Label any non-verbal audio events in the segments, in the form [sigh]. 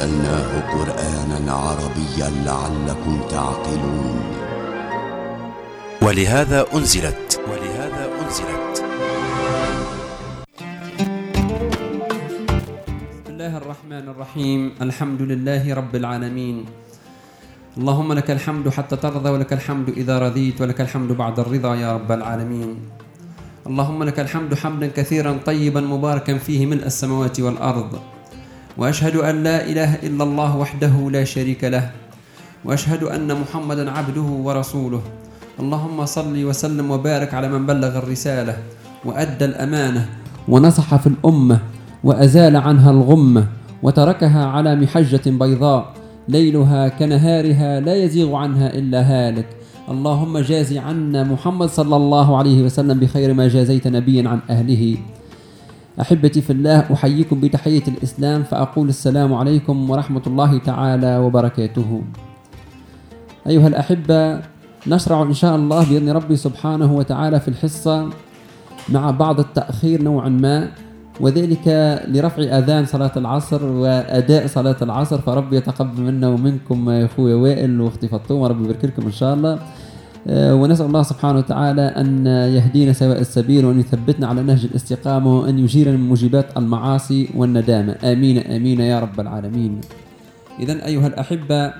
ونزلناه قرانا عربيا لعلكم تعقلون. ولهذا أنزلت. ولهذا أنزلت. بسم الله الرحمن الرحيم. الحمد لله رب العالمين. اللهم لك الحمد حتى ترضى ولك الحمد إذا رضيت ولك الحمد بعد الرضا يا رب العالمين. اللهم لك الحمد حمدا كثيرا طيبا مباركا فيه ملء السماوات والأرض. وأشهد أن لا إله إلا الله وحده لا شريك له وأشهد أن محمدا عبده ورسوله. اللهم صل وسلم وبارك على من بلغ الرسالة وأدى الأمانة ونصح في الأمة وأزال عنها الغمة وتركها على محجة بيضاء ليلها كنهارها لا يزيغ عنها إلا هالك. اللهم جازي عنا محمد صلى الله عليه وسلم بخير ما جازيت نبيا عن أهله. أحبتي في الله أحييكم بتحية الإسلام فأقول السلام عليكم ورحمة الله تعالى وبركاته. أيها الأحبة نشرع إن شاء الله بإذن ربي سبحانه وتعالى في الحصة مع بعض التأخير نوعا ما وذلك لرفع أذان صلاة العصر وأداء صلاة العصر فربي يتقبل منا ومنكم يا أخويا وائل واختي فطومة ربي يبارك لكم إن شاء الله. ونسأل الله سبحانه وتعالى أن يهدينا سواء السبيل وأن يثبتنا على نهج الاستقامة وأن يجيرنا من موجبات المعاصي والندامة. آمين آمين يا رب العالمين. إذا أيها الأحبة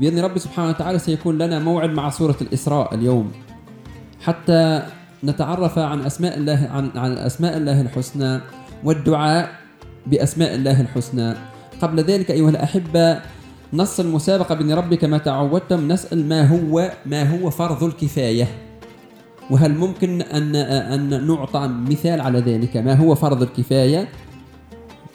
بإذن ربي سبحانه وتعالى سيكون لنا موعد مع سورة الإسراء اليوم. حتى نتعرف عن أسماء الله عن عن أسماء الله الحسنى والدعاء بأسماء الله الحسنى. قبل ذلك أيها الأحبة نص المسابقة بإذن ربي كما تعودتم نسأل ما هو ما هو فرض الكفاية. وهل ممكن أن أن نعطى مثال على ذلك؟ ما هو فرض الكفاية؟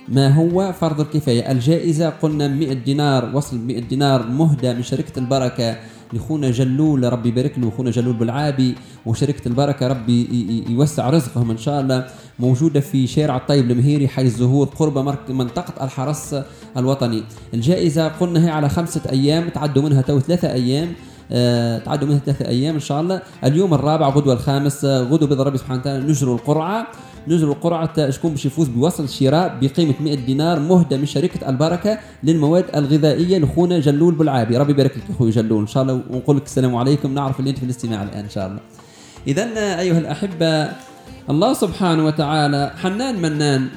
ما هو فرض الكفاية؟ الجائزة قلنا 100 دينار وصل 100 دينار مهدى من شركة البركة. لخونا جلول ربي يبارك له وخونا جلول بالعابي وشركة البركة ربي يوسع رزقهم إن شاء الله. موجودة في شارع الطيب المهيري حي الزهور قرب منطقة الحرس الوطني. الجائزة قلنا هي على خمسة أيام تعدوا منها تو ثلاثة أيام. آه، تعدوا منها ثلاثة أيام إن شاء الله. اليوم الرابع غدوة الخامس آه، غدوة بإذن ربي سبحانه وتعالى نجروا القرعة. نجروا القرعة شكون باش يفوز بوصل شراء بقيمة 100 دينار مهدى من شركة البركة للمواد الغذائية لخونا جلول بالعابي ربي يبارك لك أخوي جلول. إن شاء الله ونقول لك السلام عليكم. نعرف اللي أنت في الاستماع الآن إن شاء الله. اذا أيها الأحبة الله سبحانه وتعالى حنان منان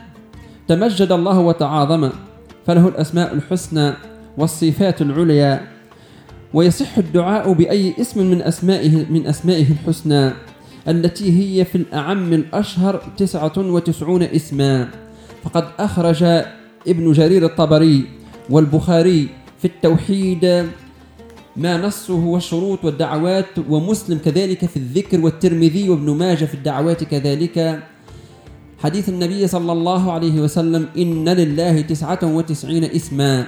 تمجد الله وتعاظم فله الأسماء الحسنى والصفات العليا ويصح الدعاء بأي اسم من أسمائه من أسمائه الحسنى. التي هي في الأعم الأشهر تسعة وتسعون اسما. فقد أخرج ابن جرير الطبري والبخاري في التوحيد ما نصه والشروط والدعوات ومسلم كذلك في الذكر والترمذي وابن ماجه في الدعوات كذلك. حديث النبي صلى الله عليه وسلم إن لله تسعة وتسعين اسما.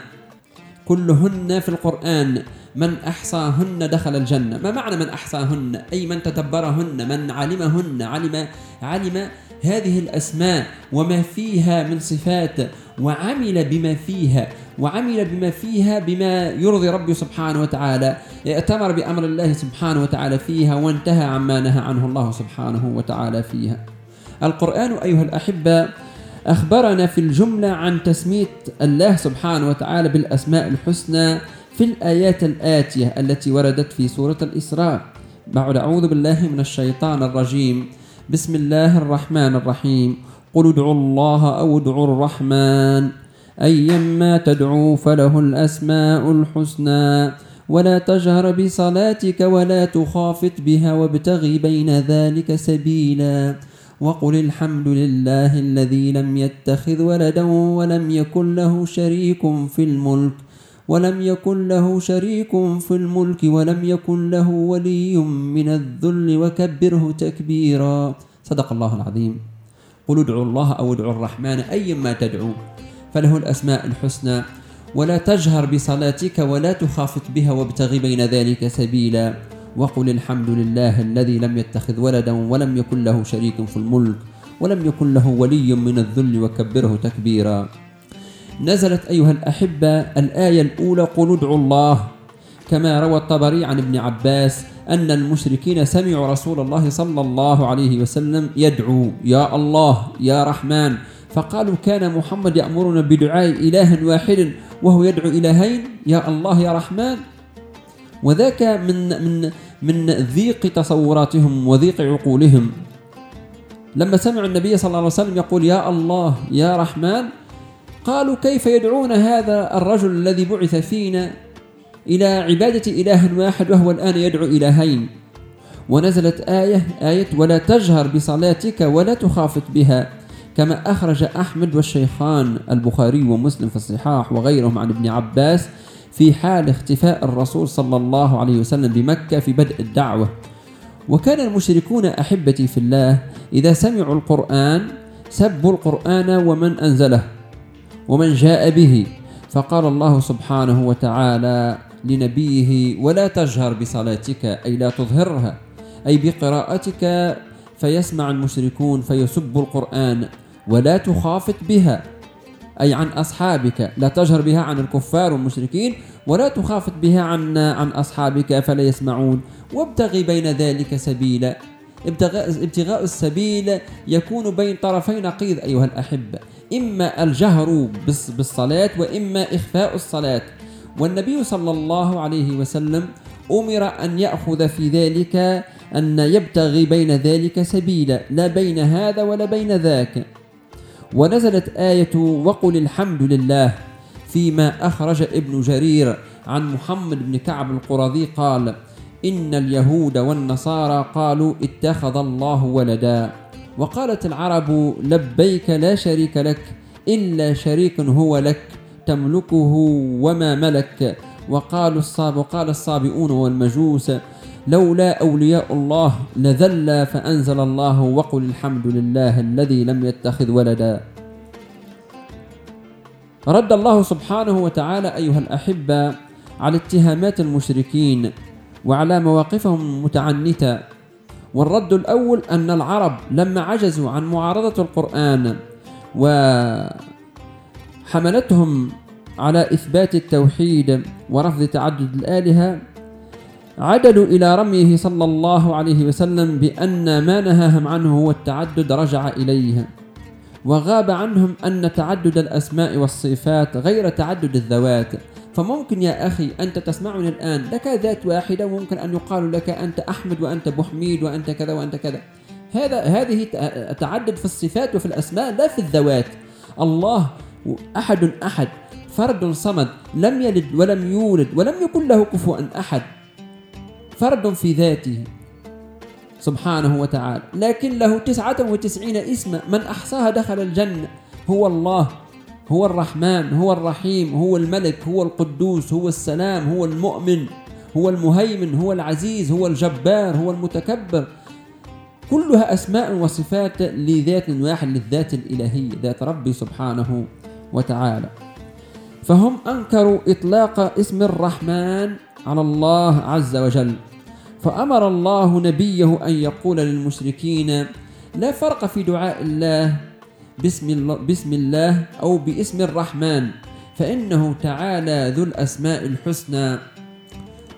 كلهن في القرآن. من أحصاهن دخل الجنة. ما معنى من أحصاهن؟ أي من تدبرهن من علمهن علم علم هذه الأسماء وما فيها من صفات وعمل بما فيها وعمل بما فيها بما يرضي ربي سبحانه وتعالى. ائتمر بأمر الله سبحانه وتعالى فيها وانتهى عما نهى عنه الله سبحانه وتعالى فيها. القرآن أيها الأحبة أخبرنا في الجملة عن تسمية الله سبحانه وتعالى بالأسماء الحسنى في الآيات الآتية التي وردت في سورة الإسراء. بعد أعوذ بالله من الشيطان الرجيم. بسم الله الرحمن الرحيم. قل ادعوا الله أو ادعوا الرحمن. أيما تدعوا فله الأسماء الحسنى. ولا تجهر بصلاتك ولا تخافت بها وابتغ بين ذلك سبيلا. وقل الحمد لله الذي لم يتخذ ولدا ولم يكن له شريك في الملك. ولم يكن له شريك في الملك ولم يكن له ولي من الذل وكبره تكبيرا. صدق الله العظيم. قل ادعوا الله أو ادعوا الرحمن ايما تدعو. فله الأسماء الحسنى. ولا تجهر بصلاتك ولا تخافت بها وابتغ بين ذلك سبيلا. وقل الحمد لله الذي لم يتخذ ولدا ولم يكن له شريك في الملك ولم يكن له ولي من الذل وكبره تكبيرا. نزلت أيها الأحبة الآية الأولى قل ادعوا الله كما روى الطبري عن ابن عباس أن المشركين سمعوا رسول الله صلى الله عليه وسلم يدعو يا الله يا رحمن فقالوا كان محمد يأمرنا بدعاء إله واحد وهو يدعو إلهين يا الله يا رحمن وذاك من من من ضيق تصوراتهم وضيق عقولهم لما سمعوا النبي صلى الله عليه وسلم يقول يا الله يا رحمن قالوا كيف يدعون هذا الرجل الذي بعث فينا إلى عبادة إله واحد وهو الآن يدعو إلهين؟ ونزلت آية آية ولا تجهر بصلاتك ولا تخافت بها كما أخرج أحمد والشيخان البخاري ومسلم في الصحاح وغيرهم عن ابن عباس في حال اختفاء الرسول صلى الله عليه وسلم بمكة في بدء الدعوة. وكان المشركون أحبتي في الله إذا سمعوا القرآن سبوا القرآن ومن أنزله. ومن جاء به. فقال الله سبحانه وتعالى لنبيه ولا تجهر بصلاتك أي لا تظهرها أي بقراءتك فيسمع المشركون فيسبوا القرآن ولا تخافت بها أي عن أصحابك لا تجهر بها عن الكفار والمشركين ولا تخافت بها عن عن أصحابك فلا يسمعون. وابتغي بين ذلك سبيلا. ابتغاء, ابتغاء السبيل يكون بين طرفي نقيض أيها الأحبة. إما الجهر بالصلاة وإما إخفاء الصلاة. والنبي صلى الله عليه وسلم أمر أن يأخذ في ذلك أن يبتغي بين ذلك سبيلا لا بين هذا ولا بين ذاك. ونزلت آية وقل الحمد لله فيما أخرج ابن جرير عن محمد بن كعب القرظي قال إن اليهود والنصارى قالوا اتخذ الله ولدا. وقالت العرب لبيك لا شريك لك إلا شريك هو لك تملكه وما ملك. وقالوا الصاب وقال الصابئون والمجوس لولا أولياء الله لذل فأنزل الله وقل الحمد لله الذي لم يتخذ ولدا. رد الله سبحانه وتعالى أيها الأحبة على اتهامات المشركين وعلى مواقفهم المتعنتة والرد الأول أن العرب لما عجزوا عن معارضة القرآن وحملتهم على إثبات التوحيد ورفض تعدد الآلهة عدلوا إلى رميه صلى الله عليه وسلم بأن ما نهاهم عنه هو التعدد رجع إليه وغاب عنهم أن تعدد الأسماء والصفات غير تعدد الذوات. فممكن يا أخي أنت تسمعني الآن. لك ذات واحدة وممكن أن يقال لك أنت أحمد وأنت أبو حميد وأنت كذا وأنت كذا. هذا هذه تعدد في الصفات وفي الأسماء لا في الذوات. الله أحد أحد فرد صمد لم يلد ولم يولد ولم يكن له كفوا أحد. فرد في ذاته سبحانه وتعالى. لكن له تسعة وتسعين اسما. من أحصاها دخل الجنة هو الله. هو الرحمن هو الرحيم هو الملك هو القدوس هو السلام هو المؤمن هو المهيمن هو العزيز هو الجبار هو المتكبر. كلها أسماء وصفات لذات واحد للذات الإلهية ذات ربي سبحانه وتعالى. فهم أنكروا إطلاق اسم الرحمن على الله عز وجل. فأمر الله نبيه أن يقول للمشركين لا فرق في دعاء الله بسم الله, بسم الله أو باسم الرحمن فإنه تعالى ذو الأسماء الحسنى.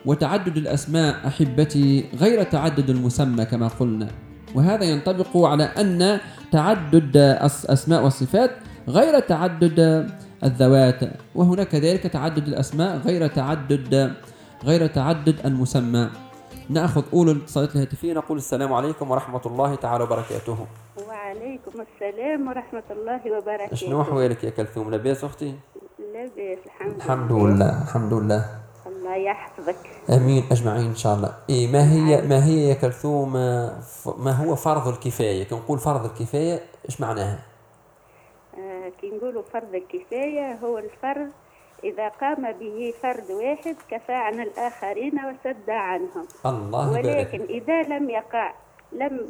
وتعدد الأسماء أحبتي غير تعدد المسمى كما قلنا. وهذا ينطبق على أن تعدد الأسماء والصفات غير تعدد الذوات. وهناك كذلك تعدد الأسماء غير تعدد غير تعدد المسمى. نأخذ اولى الاتصالات الهاتفية نقول السلام عليكم ورحمة الله تعالى وبركاته. وعليكم السلام ورحمة الله وبركاته. شنو احوالك يا كلثوم؟ لاباس أختي؟ لاباس الحمد, الحمد لله. الحمد لله. الله يحفظك. آمين أجمعين إن شاء الله. إيه ما هي ما هي يا كلثوم ما هو فرض الكفاية؟ كنقول فرض الكفاية إيش معناها؟ آه كي نقولوا فرض الكفاية هو الفرض إذا قام به فرد واحد كفى عن الآخرين وسد عنهم. الله ولكن بارك. إذا لم يقع لم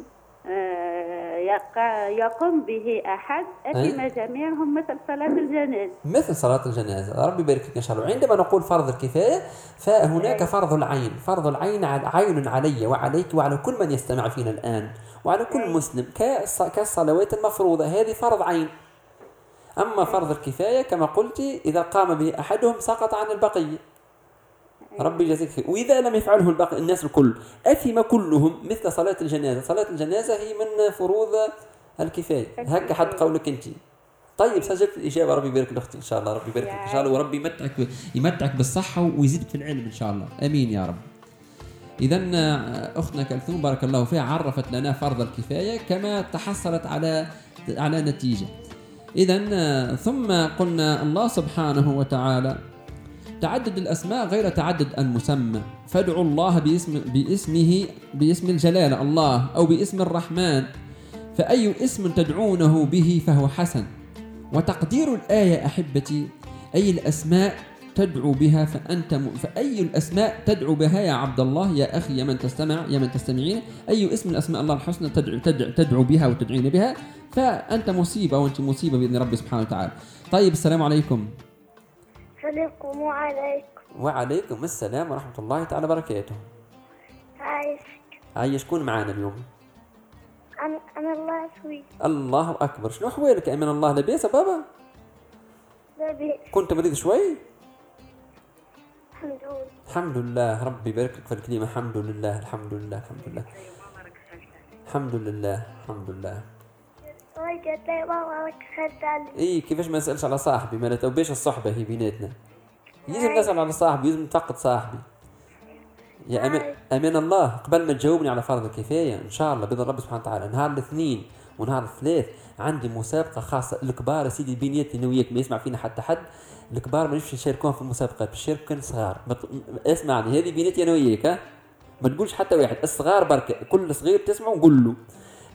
يقوم به أحد أثم جميعهم مثل صلاة الجنازة. مثل صلاة الجنازة. ربي يبارك فيك إن شاء الله. عندما نقول فرض الكفاية فهناك فرض العين. فرض العين عين علي وعليك وعلى كل من يستمع فينا الآن. وعلى كل مسلم. كالصلوات المفروضة. هذه فرض عين. أما فرض الكفاية كما قلت إذا قام به أحدهم سقط عن البقية. ربي يجزيك خير. وإذا لم يفعله الباقي الناس الكل. أثم كلهم مثل صلاة الجنازة. صلاة الجنازة هي من فروض الكفاية. هكا حد قولك أنت. طيب سجلت الإجابة. ربي يبارك لك إن شاء الله. ربي يبارك إن شاء الله. وربي يمتعك يمتعك بالصحة ويزيدك في العلم إن شاء الله. آمين يا رب. اذا آه، أختنا كلثوم بارك الله فيها عرفت لنا فرض الكفاية كما تحصلت على على نتيجة. اذا آه، ثم قلنا الله سبحانه وتعالى تعدد الأسماء غير تعدد المسمى فادعوا الله باسم باسمه باسم الجلاله الله أو باسم الرحمن فأي اسم تدعونه به فهو حسن وتقدير الآية أحبتي أي الأسماء تدعو بها فأنت م... فأي الأسماء تدعو بها يا عبد الله يا أخي يا من تستمع يا من تستمعين أي اسم من اسماء الله الحسنى تدعو تدعو, تدعو بها وتدعين بها فأنت مصيبة وأنت مصيبة بإذن ربي سبحانه وتعالى. طيب السلام عليكم. السلام عليكم وعليكم. السلام ورحمة الله تعالى وبركاته. عايشك. هيا شكون معانا اليوم؟ أنا أنا الله سوي الله أكبر. شنو أحوالك يا من الله؟ لاباس يا بابا؟ لاباس. كنت مريض شوي؟ الحمد لله. الحمد لله. ربي يبارك لك في الكلمة. الحمد لله. الحمد لله. الحمد لله. الحمد لله. الحمد لله. وجدت لي لك خدت علي اي كيفاش ما نسألش على صاحبي؟ ما نتوباش الصحبة هي بيناتنا. لازم نسأل على صاحبي لازم نفقد صاحبي. يا أمان, أمان الله قبل ما تجاوبني على فرض الكفاية إن شاء الله باذن ربي سبحانه وتعالى نهار الاثنين ونهار الثلاث عندي مسابقة خاصة. الكبار سيدي بيناتي أنا وياك ما يسمع فينا حتى حد الكبار ما يشاركون في المسابقات بيشاركوا الصغار بط... اسمعني هذه بيناتي أنا وياك ها؟ ما تقولش حتى واحد الصغار بركة. كل صغير تسمع وقول له.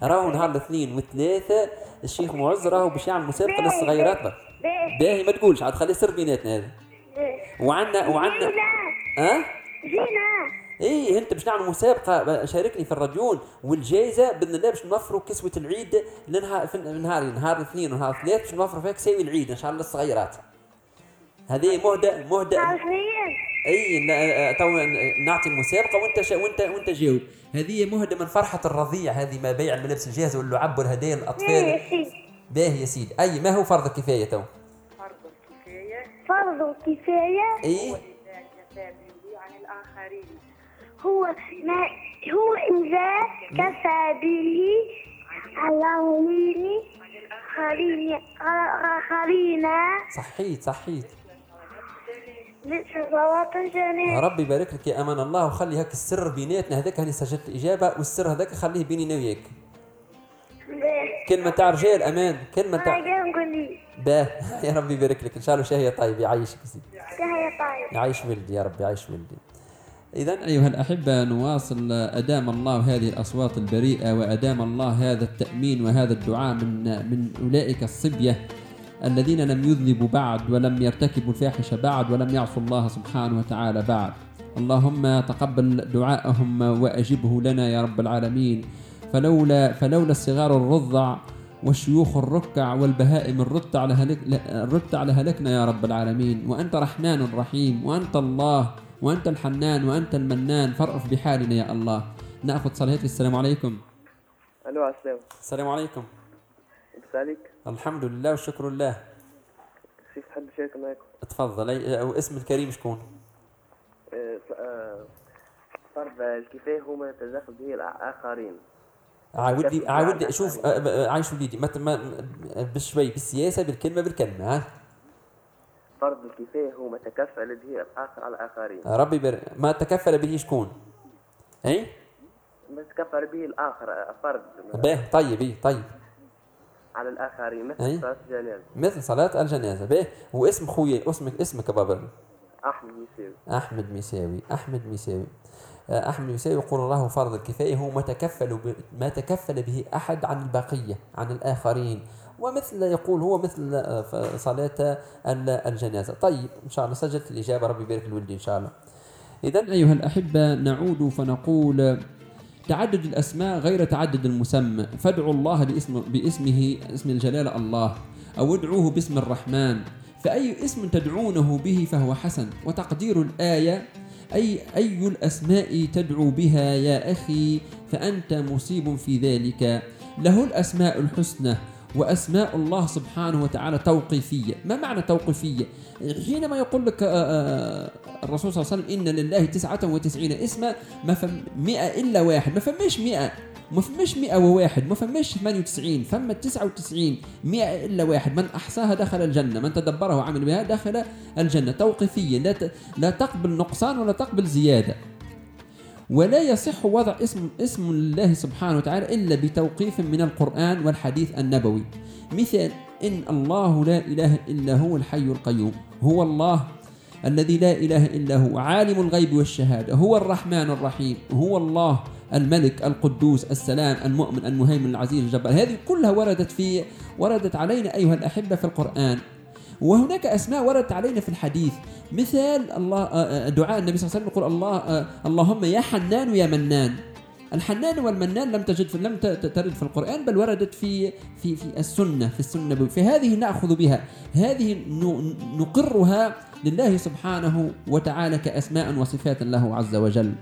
راهو نهار الاثنين والثلاثة الشيخ معز راهو باش يعمل مسابقة للصغيرات باهي. ما تقولش عاد خليه سر بيناتنا هذا. وعندنا وعندنا ها؟ زينة إيه أنت باش نعمل مسابقة شاركني في الراديون والجائزة بإذن الله باش نوفروا كسوة العيد لنهار في نهار نهار الاثنين ونهار الثلاث باش نوفروا فيها كساوي العيد إن شاء الله للصغيرات. هذه مهدة مهدة أي تو نعطي المسابقة وأنت شا وانت وأنت جاوب. هذه مهدة من فرحه الرضيع هذه ما بيع الملابس الجاهزه واللعب والهدايا للأطفال. يا سيدي. باهي يا سيدي. أي ما هو فرض الكفاية تو؟ فرض كفاية اي هو ما هو إذا كفى به على مين خلينا خلينا صحيت صحيت. الجنة ربي يبارك لك يا أمان الله وخلي هيك السر بيناتنا هذاك هاني سجلت الإجابة والسر هذاك خليه بيني أنا وياك. كلمة تاع رجال أمان كلمة تاع باه. [laughs] يا ربي يبارك لك إن شاء الله شهيه طيب يعيشك يا سيدي. يا طيب. يعيش ولدي يا رب يعيش ولدي. إذا أيها الأحبة نواصل أدام الله هذه الأصوات البريئة وأدام الله هذا التأمين وهذا الدعاء من من أولئك الصبية. الذين لم يذنبوا بعد ولم يرتكبوا الفاحشة بعد ولم يعصوا الله سبحانه وتعالى بعد. اللهم تقبل دعاءهم وأجبه لنا يا رب العالمين. فلولا فلولا الصغار الرضع والشيوخ الركع والبهائم الرتع لهلك الرتع لهلكنا يا رب العالمين. وأنت رحمن رحيم وأنت الله وأنت الحنان وأنت المنان. فارأف بحالنا يا الله. نأخذ صلاتي السلام عليكم. ألو السلام. السلام عليكم. عليك الحمد لله والشكر لله. كيف تحب نشارك معاكم؟ تفضل اسم الكريم شكون؟ آه، آه، فرض الكفاية هو ما يتدخل به الآخرين. عاودي عاودي شوف آه، عايش وليدي ما بشوي بالسياسة بالكلمة بالكلمة ها؟ فرض الكفاية هو ما تكفل به الآخر على الآخرين. ربي بر... ما تكفل به شكون؟ اي ما تكفل به الآخر آه، فرض باه طيب اي طيب. على الآخرين. مثل صلاة الجنازة. مثل صلاة الجنازة. باه واسم خويا اسمك اسمك يا بابا أحمد يساوي أحمد ميساوي أحمد ميساوي. آه، أحمد ميساوي يقول الله فرض الكفاية هو ما تكفل ب... ما تكفل به أحد عن البقية عن الآخرين. ومثل يقول هو مثل آه، صلاة ال- الجنازة. طيب إن شاء الله سجلت الإجابة. ربي يبارك الولد إن شاء الله. إذا أيها الأحبة نعود فنقول تعدد الأسماء غير تعدد المسمى. فادعوا الله باسم باسمه اسم الجلالة الله أو ادعوه باسم الرحمن. فأي اسم تدعونه به فهو حسن. وتقدير الآية أي أي الأسماء تدعو بها يا أخي فأنت مصيب في ذلك. له الأسماء الحسنى. وأسماء الله سبحانه وتعالى توقيفية. ما معنى توقيفية؟ حينما يقول لك آه، آه، الرسول صلى الله عليه وسلم إن لله تسعة وتسعين اسما ما فم مئة إلا واحد. ما فماش مئة. ما فماش 101 ما فماش 98 فما 99 100 إلا واحد. من أحصاها دخل الجنة. من تدبرها وعمل بها دخل الجنة. توقيفية. لا لا تقبل نقصان ولا تقبل زيادة. ولا يصح وضع اسم اسم الله سبحانه وتعالى إلا بتوقيف من القرآن والحديث النبوي. مثال إن الله لا إله إلا هو الحي القيوم. هو الله الذي لا إله إلا هو عالم الغيب والشهادة هو الرحمن الرحيم هو الله الملك القدوس السلام المؤمن المهيمن العزيز الجبار. هذه كلها وردت في وردت علينا أيها الأحبة في القرآن. وهناك أسماء وردت علينا في الحديث. مثال الله آه، آه، دعاء النبي صلى الله عليه وسلم يقول الله آه، اللهم يا حنان يا منان. الحنان والمنان لم تجد في لم ترد في القرآن بل وردت في في في السنة في السنة فهذه نأخذ بها. هذه نقرها لله سبحانه وتعالى كأسماء وصفات له عز وجل.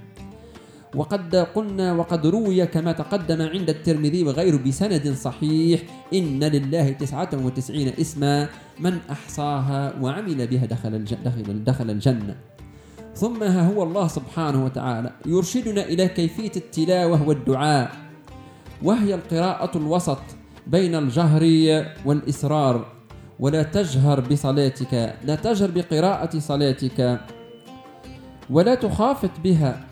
وقد قلنا وقد روي كما تقدم عند الترمذي وغيره بسند صحيح إن لله تسعة وتسعين اسما من أحصاها وعمل بها دخل دخل, دخل الجنة. ثم ها هو الله سبحانه وتعالى يرشدنا إلى كيفية التلاوة والدعاء وهي القراءة الوسط بين الجهر والإسرار. ولا تجهر بصلاتك لا تجهر بقراءة صلاتك ولا تخافت بها.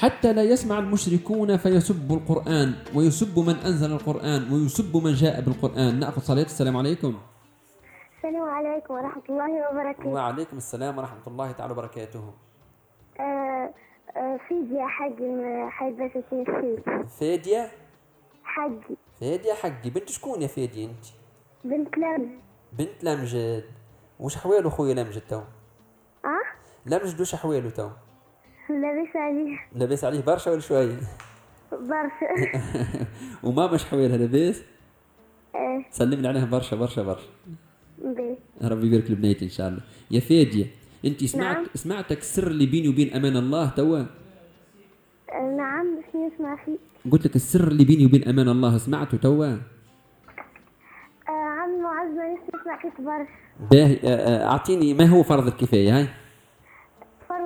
حتى لا يسمع المشركون فيسبوا القرآن ويسبوا من أنزل القرآن ويسبوا من جاء بالقرآن. نأخذ صلاة. السلام عليكم. السلام عليكم ورحمة الله وبركاته. وعليكم السلام ورحمة الله تعالى وبركاته. آه آه فيدي يا حاج فادية حجي فادية حقي بنت شكون يا فادية أنت؟ بنت لم بنت لمجد. وش حواله خويا لمجد تو؟ آه؟ لمجد وش حواله تو؟ لابس عليه. لاباس عليه برشا ولا شوية؟ برشا. [laughs] وماما مش حوالها لاباس؟ آه سلم لي عليها برشا برشا برشا. بي. ربي يبارك لبنيتي إن شاء الله. يا فادية انت سمعت نعم. سمعتك السر اللي بيني وبين أمان الله توا؟ نعم بس نسمع فيه قلت لك السر اللي بيني وبين أمان الله سمعته توا؟ آه عم معز ما نسمع فيك برشا. باهي آه، آه، أعطيني ما هو فرض الكفاية هاي؟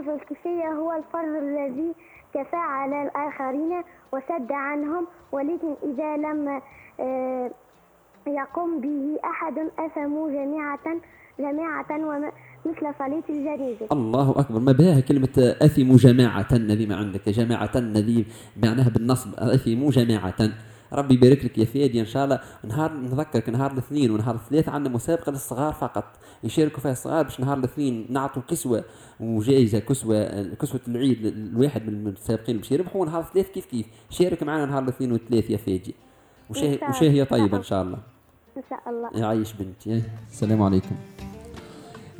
الكفاية هو الفرض الذي كفى على الآخرين وسد عنهم ولكن إذا لم آه، يقم به أحد أثموا جميعة جماعة مثل صلاة الجنازة الله أكبر. ما بها كلمة آه، أثموا جماعة هذه ما عندك؟ جماعة هذه معناها بالنصب أثموا جماعة. ربي يبارك لك يا فادي إن شاء الله نهار نذكرك نهار الاثنين ونهار الثلاث عندنا مسابقة للصغار فقط يشاركوا فيها الصغار باش نهار الاثنين نعطوا كسوة وجائزة كسوة كسوة العيد الواحد من المتسابقين باش يربحوا ونهار الثلاث كيف كيف؟ شارك معنا نهار الاثنين والثلاث يا فادي. وشاهي. وشاهي طيبة إن شاء الله. إن شاء الله. يعيش بنتي السلام عليكم.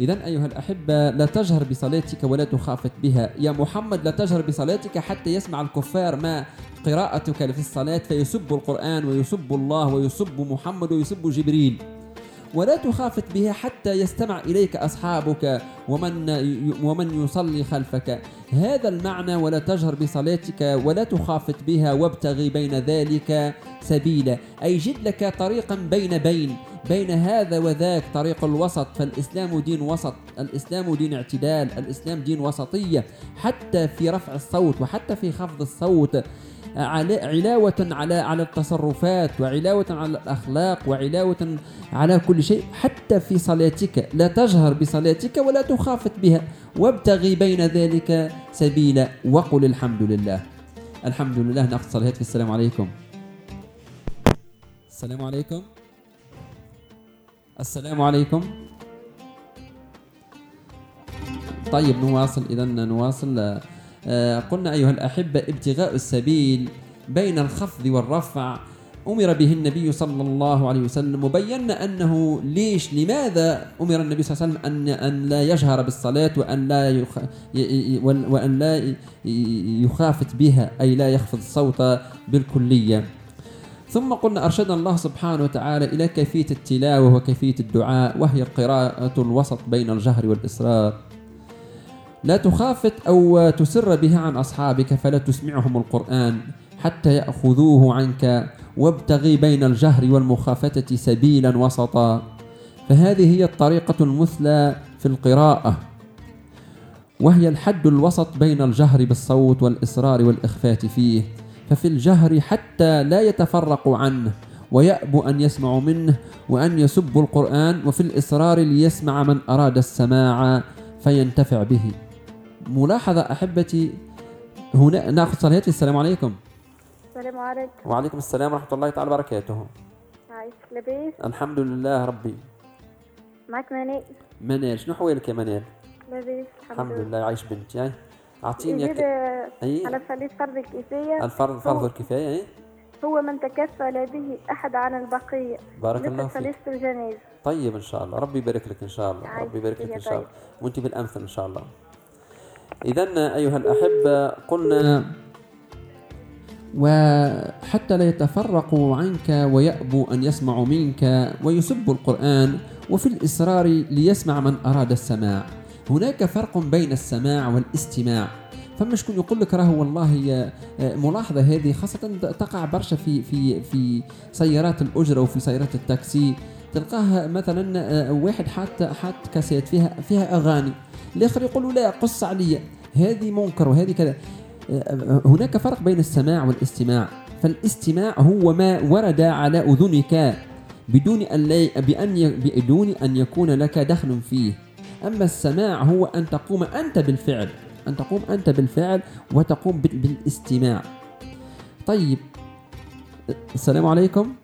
إذا أيها الأحبة لا تجهر بصلاتك ولا تخافت بها. يا محمد لا تجهر بصلاتك حتى يسمع الكفار ما قراءتك في الصلاة. فيسب القرآن ويسب الله ويسب محمد ويسب جبريل. ولا تخافت بها حتى يستمع إليك أصحابك ومن ومن يصلي خلفك. هذا المعنى ولا تجهر بصلاتك ولا تخافت بها وابتغي بين ذلك سبيلا. أي جد لك طريقا بين بين بين هذا وذاك طريق الوسط. فالإسلام دين وسط الإسلام دين اعتدال الإسلام دين وسطية. حتى في رفع الصوت وحتى في خفض الصوت علاوة على على التصرفات وعلاوة على الأخلاق وعلاوة على كل شيء حتى في صلاتك. لا تجهر بصلاتك ولا تخافت بها. وابتغي بين ذلك سبيلا. وقل الحمد لله. الحمد لله. صلاة في السلام عليكم. السلام عليكم. السلام عليكم. طيب نواصل. إذا نواصل. قلنا أيها الأحبة ابتغاء السبيل بين الخفض والرفع. أمر به النبي صلى الله عليه وسلم وبينا أنه ليش لماذا أمر النبي صلى الله عليه وسلم أن أن لا يجهر بالصلاة وأن لا يخ وأن لا يخافت بها أي لا يخفض الصوت بالكلية. ثم قلنا أرشدنا الله سبحانه وتعالى إلى كيفية التلاوة وكيفية الدعاء وهي القراءة الوسط بين الجهر والإصرار لا تخافت أو تسر بها عن أصحابك فلا تسمعهم القرآن حتى يأخذوه عنك وابتغي بين الجهر والمخافتة سبيلا وسطا. فهذه هي الطريقة المثلى في القراءة وهي الحد الوسط بين الجهر بالصوت والإصرار والإخفات فيه. ففي الجهر حتى لا يتفرقوا عنه ويأبوا أن يسمعوا منه وأن يسبوا القرآن وفي الإصرار ليسمع من أراد السماع فينتفع به. ملاحظة أحبتي هنا نأخذ صلاتي السلام عليكم. السلام عليكم. وعليكم السلام ورحمة الله تعالى وبركاته. عايش لبيس الحمد لله ربي. معك منال؟ منال. شنو حوالك يا منال؟ لبيس الحمد لله. عايش بنتي. هاي أعطيني يزيد يك... أي. على صليت فرض الكفاية. الفرض فرض الكفاية أي. هو من تكفل به أحد عن البقية. بارك الله فيك. صليت الجنازة. طيب إن شاء الله. ربي يبارك لك إن شاء الله. ربي يبارك لك إن شاء الله. طيب. وأنت بالأمثل إن شاء الله. اذا أيها الأحبة قلنا وحتى لا يتفرقوا عنك ويأبوا أن يسمعوا منك ويسبوا القرآن وفي الإصرار ليسمع من أراد السماع. هناك فرق بين السماع والاستماع. فما شكون يقول لك راهو والله آه، ملاحظة هذه خاصة تقع برشا في في في سيارات الأجرة وفي سيارات التاكسي. تلقاه مثلا آه، واحد حاط حاط كاسيت فيها فيها أغاني. الآخر يقول له لا قص عليا. هذه منكر وهذه كذا. هناك فرق بين السماع والاستماع. فالاستماع هو ما ورد على أذنك بدون بأن ي- بدون أن يكون لك دخل فيه. أما السماع هو أن تقوم أنت بالفعل أن تقوم أنت بالفعل وتقوم بال- بالاستماع. طيب السلام عليكم.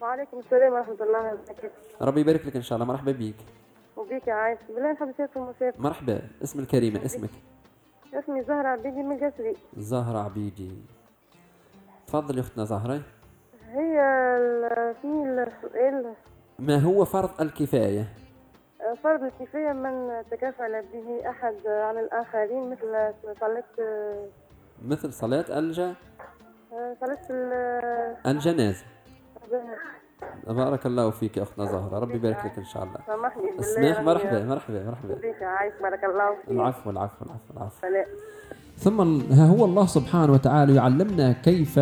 وعليكم السلام ورحمة الله وبركاته. ربي يبارك لك إن شاء الله. مرحبا بك. وبيك عايش. بالله نحب نشارك المسابقة مرحبا. اسم الكريمة اسمك؟ اسمي زهرة عبيدي من القصري زهرة عبيدي. تفضلي أختنا زهرة. هي في السؤال ما هو فرض الكفاية؟ فرض الكفاية من تكفل به أحد عن الآخرين مثل صلاة مثل صلاة الج... صلاة ال- الجنازة. بارك الله فيك يا أختنا زهرة. ربي يبارك لك إن شاء الله. سامحني اسمح مرحبا مرحبا مرحبا. يا عايش بارك الله فيك. العفو العفو العفو العفو. سلام. ثم ها هو الله سبحانه وتعالى يعلمنا كيف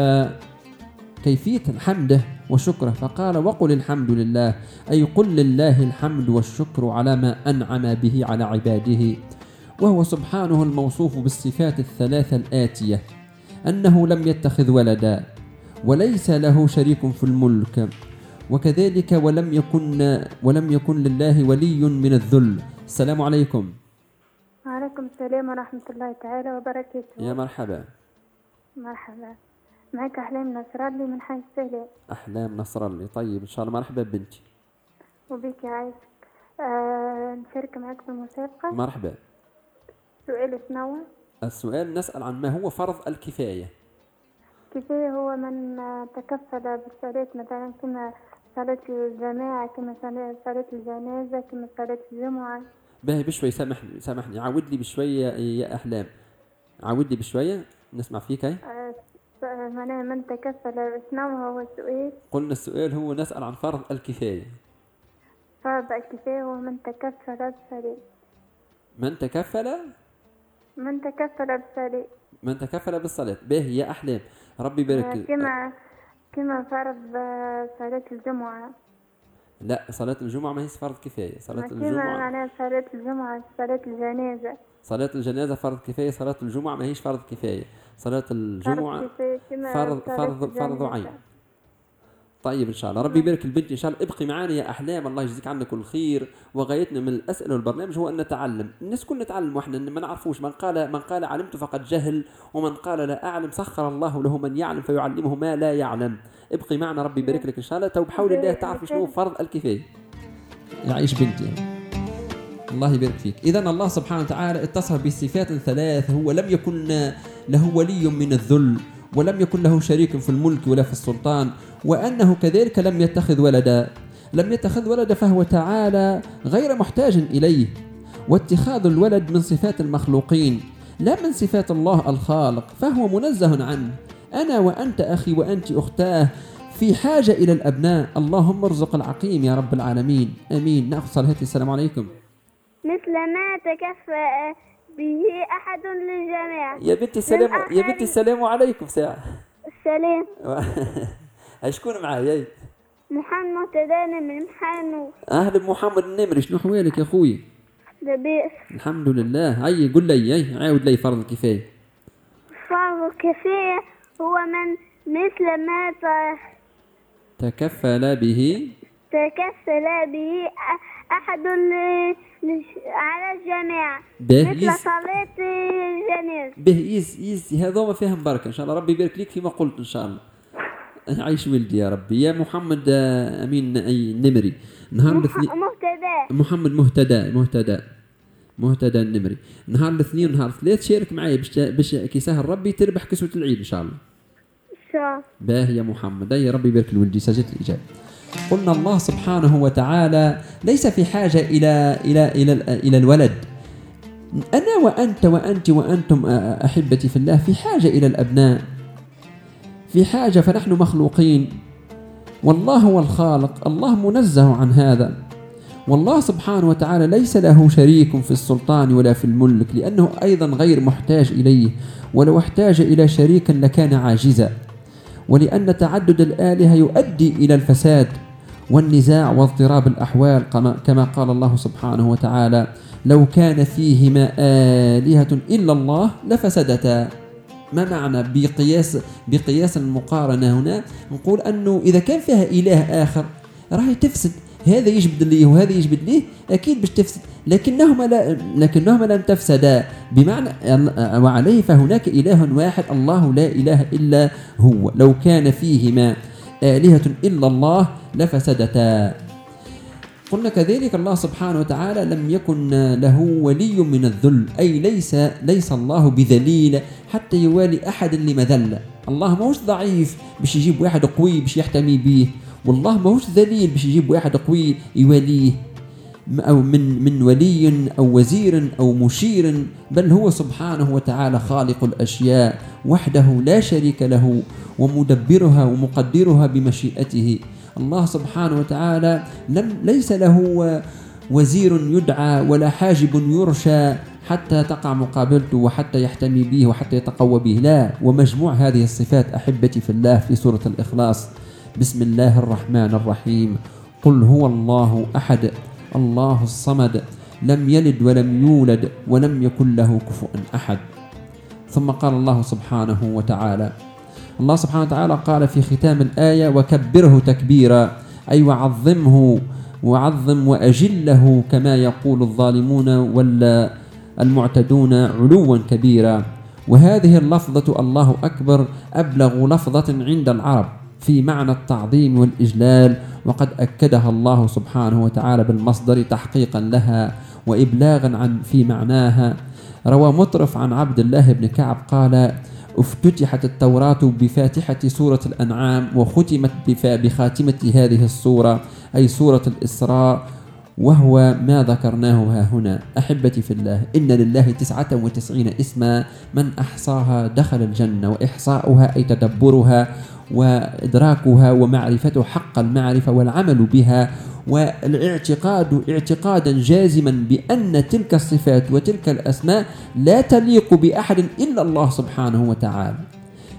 كيفية حمده وشكره. فقال وقل الحمد لله. أي قل لله الحمد والشكر على ما أنعم به على عباده. وهو سبحانه الموصوف بالصفات الثلاثة الآتية أنه لم يتخذ ولدا وليس له شريك في الملك وكذلك ولم يكن ولم يكن لله ولي من الذل. السلام عليكم. وعليكم السلام ورحمة الله تعالى وبركاته. يا مرحبا. مرحبا. معك أحلام نصر الله من حي السلام. أحلام نصر الله طيب إن شاء الله مرحبا بنتي. وبيك يا عايش آه نشارك معك في المسابقة مرحبا. سؤال شنو السؤال نسأل عن ما هو فرض الكفاية. كفاية هو من تكفل بالصلاة مثلا كما صلاة الجماعة كما صلاة الجنازة كما صلاة الجمعة. باهي بشوي سامحني سامحني. عاود لي بشوية يا أحلام. عاود لي بشوية نسمع فيك. هاي آه، آه، معناها من تكفل شنو هو السؤال. قلنا السؤال هو نسأل عن فرض الكفاية. فرض الكفاية هو من تكفل بالصلاة من تكفل من تكفل بالصلاة من تكفل بالصلاة. باهي يا أحلام. ربي آه، يبارك كما كما فرض آه، صلاة الجمعة. لا صلاة الجمعة ما هي فرض كفاية. صلاة كما الجمعة معناها صلاة الجمعة صلاة الجنازة. صلاة الجنازة فرض كفاية صلاة الجمعة ما هيش فرض كفاية. صلاة الجمعة فرض كما فرض فرض فرض. عين. طيب إن شاء الله. ربي يبارك البنت إن شاء الله. ابقي معنا يا أحلام. الله يجزيك عنا كل خير وغايتنا من الأسئلة والبرنامج هو أن نتعلم. الناس كل نتعلم وإحنا ما نعرفوش. من قال من قال علمت فقد جهل. ومن قال لا أعلم سخر الله له من يعلم فيعلمه ما لا يعلم. ابقي معنا. ربي يبارك لك إن شاء الله. تو بحول الله تعرف شنو فرض الكفاية. يعيش بنتي. الله يبارك فيك. إذا الله سبحانه وتعالى اتصف بصفات ثلاث. هو لم يكن له ولي من الذل ولم يكن له شريك في الملك ولا في السلطان. وأنه كذلك لم يتخذ ولدا. لم يتخذ ولدا فهو تعالى غير محتاج إليه. واتخاذ الولد من صفات المخلوقين لا من صفات الله الخالق فهو منزه عنه. أنا وأنت أخي وأنت أختاه في حاجة إلى الأبناء. اللهم ارزق العقيم يا رب العالمين. آمين. نأخذ صلاة السلام عليكم. مثل ما تكفى به أحد للجميع. يا بنتي السلام يا بنتي السلام عليكم ساعة. السلام [laughs] شكون معايا محمد تداني من محمد أهلا محمد النمري شنو حوالك يا خوي لبئس الحمد لله. هيا قول لي هي عاود لي فرض الكفاية فرض الكفاية هو من مثل ما تكفل به. تكفل به لش- على الجماعة مثل صلاة الجنازة به يس يس هذوما فيهم بركة إن شاء الله. ربي يبارك لك فيما قلت إن شاء الله. عيش ولدي يا ربي. يا محمد آه، أمين أي نمري. نهار الاثنين مهتدى. محمد مهتدى مهتدى. مهتدى النمري. نهار الاثنين ونهار الثلاث شارك معي باش باش كي سهل ربي تربح كسوة العيد إن شاء الله. شا باه يا محمد. يا ربي يبارك لولدي سجلت الإجابة قلنا الله سبحانه وتعالى ليس في حاجة إلى إلى إلى إلى الولد. أنا وأنت وأنت وأنتم أحبتي في الله في حاجة إلى الأبناء؟ في حاجة فنحن مخلوقين. والله هو الخالق الله منزه عن هذا. والله سبحانه وتعالى ليس له شريك في السلطان ولا في الملك لأنه أيضا غير محتاج إليه. ولو احتاج إلى شريك لكان عاجزا. ولأن تعدد الآلهة يؤدي إلى الفساد والنزاع واضطراب الأحوال كما- قال الله سبحانه وتعالى لو كان فيهما آلهة إلا الله لفسدتا. ما معنى بقياس بقياس المقارنة هنا؟ نقول أنه إذا كان فيها إله آخر راهي تفسد. هذا يجبد ليه وهذا يجبد ليه؟ أكيد باش تفسد. لكنهما لا لكنهما لم تفسدا. بمعنى وعليه فهناك إله واحد الله لا إله إلا هو. لو كان فيهما آلهة إلا الله لفسدتا. قلنا كذلك الله سبحانه وتعالى لم يكن له ولي من الذل أي ليس ليس الله بذليل حتى يوالي أحد لمذلة الله ماهوش ضعيف باش يجيب واحد قوي باش يحتمي به والله ماهوش ذليل باش يجيب واحد قوي يواليه. أو من من ولي أو وزير أو مشير بل هو سبحانه وتعالى خالق الأشياء وحده لا شريك له ومدبرها ومقدرها بمشيئته. الله سبحانه وتعالى لم ليس له وزير يدعى ولا حاجب يرشى حتى تقع مقابلته وحتى يحتمي به وحتى يتقوى به. لا ومجموع هذه الصفات أحبتي في الله في سورة الإخلاص. بسم الله الرحمن الرحيم. قل هو الله أحد الله الصمد لم يلد ولم يولد ولم يكن له كفوا أحد. ثم قال الله سبحانه وتعالى الله سبحانه وتعالى قال في ختام الآية وكبره تكبيرا أي وعظمه وعظم وأجله كما يقول الظالمون ولا المعتدون علوا كبيرا. وهذه اللفظة الله أكبر أبلغ لفظة عند العرب في معنى التعظيم والإجلال وقد أكدها الله سبحانه وتعالى بالمصدر تحقيقا لها وإبلاغا عن في معناها. روى مطرف عن عبد الله بن كعب قال افتتحت التوراة بفاتحة سورة الأنعام وختمت بخاتمة هذه السورة أي سورة الإسراء وهو ما ذكرناه ها هنا. أحبتي في الله إن لله تسعة وتسعين إسما من أحصاها دخل الجنة وإحصاؤها أي تدبرها وإدراكها ومعرفة حق المعرفة والعمل بها والاعتقاد اعتقادا جازما بأن تلك الصفات وتلك الأسماء لا تليق بأحد إلا الله سبحانه وتعالى.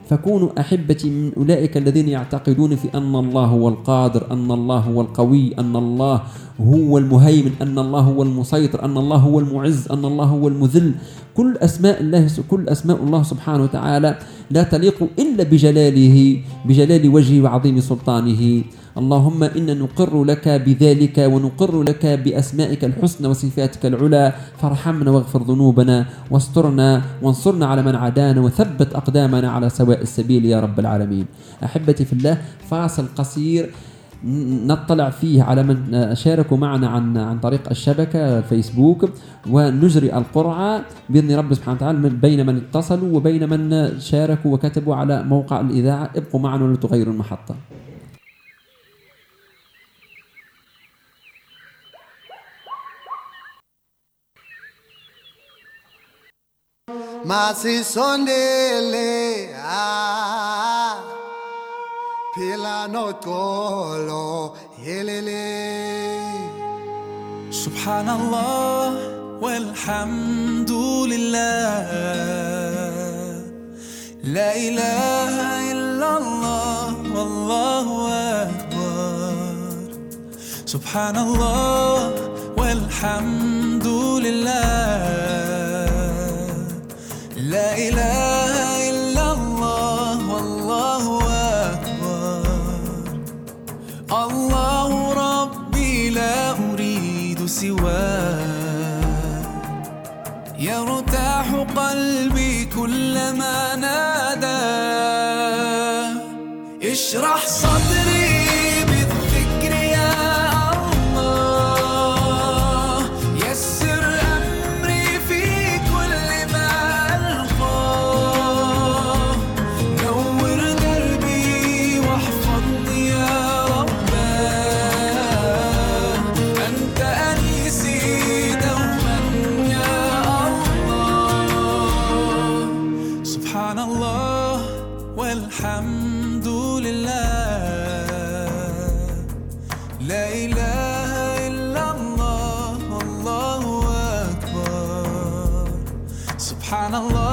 فكونوا أحبتي من أولئك الذين يعتقدون في أن الله هو القادر أن الله هو القوي أن الله هو المهيمن أن الله هو المسيطر أن الله هو المعز أن الله هو المذل. كل أسماء الله كل أسماء الله سبحانه وتعالى لا تليق إلا بجلاله بجلال وجهه وعظيم سلطانه. اللهم إنا نقر لك بذلك ونقر لك بأسمائك الحسنى وصفاتك العلى. فارحمنا واغفر ذنوبنا واسترنا وانصرنا على من عادانا وثبت أقدامنا على سواء السبيل يا رب العالمين. أحبتي في الله فاصل قصير. نطلع فيه على من شاركوا معنا عن عن طريق الشبكة الفيسبوك ونجري القرعة بإذن رب سبحانه وتعالى بين من اتصلوا وبين من شاركوا وكتبوا على موقع الإذاعة. ابقوا معنا ولا تغيروا المحطة. Masisondele ah. Phila noxolo yelele. سبحان الله والحمد لله لا إله إلا الله والله أكبر سبحان الله والحمد لله والحمد لله. لا إله إلا الله الله أكبر. سبحان الله.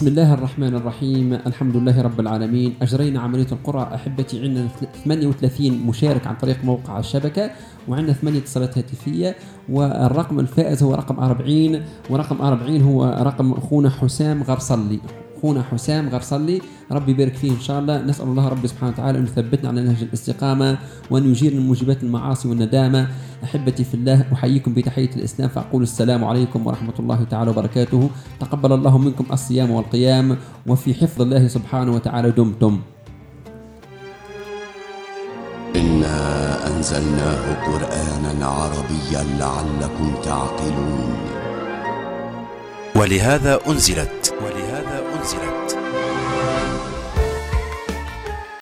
بسم الله الرحمن الرحيم. الحمد لله رب العالمين. أجرينا عملية القرى. أحبتي عندنا 38 مشارك عن طريق موقع الشبكة وعندنا 8 اتصالات هاتفية والرقم الفائز هو رقم 40 ورقم 40 هو رقم أخونا حسام غرصلي أخونا حسام غرصلي ربي يبارك فيه إن شاء الله. نسأل الله ربي سبحانه وتعالى أن يثبتنا على نهج الاستقامة وأن يجيرنا من موجبات المعاصي والندامة. أحبتي في الله أحييكم بتحية الإسلام. فأقول السلام عليكم ورحمة الله تعالى وبركاته. تقبل الله منكم الصيام والقيام. وفي حفظ الله سبحانه وتعالى دمتم. إنا أنزلناه قرآنا عربيا لعلكم تعقلون. ولهذا أنزلت. ولهذا أنزلت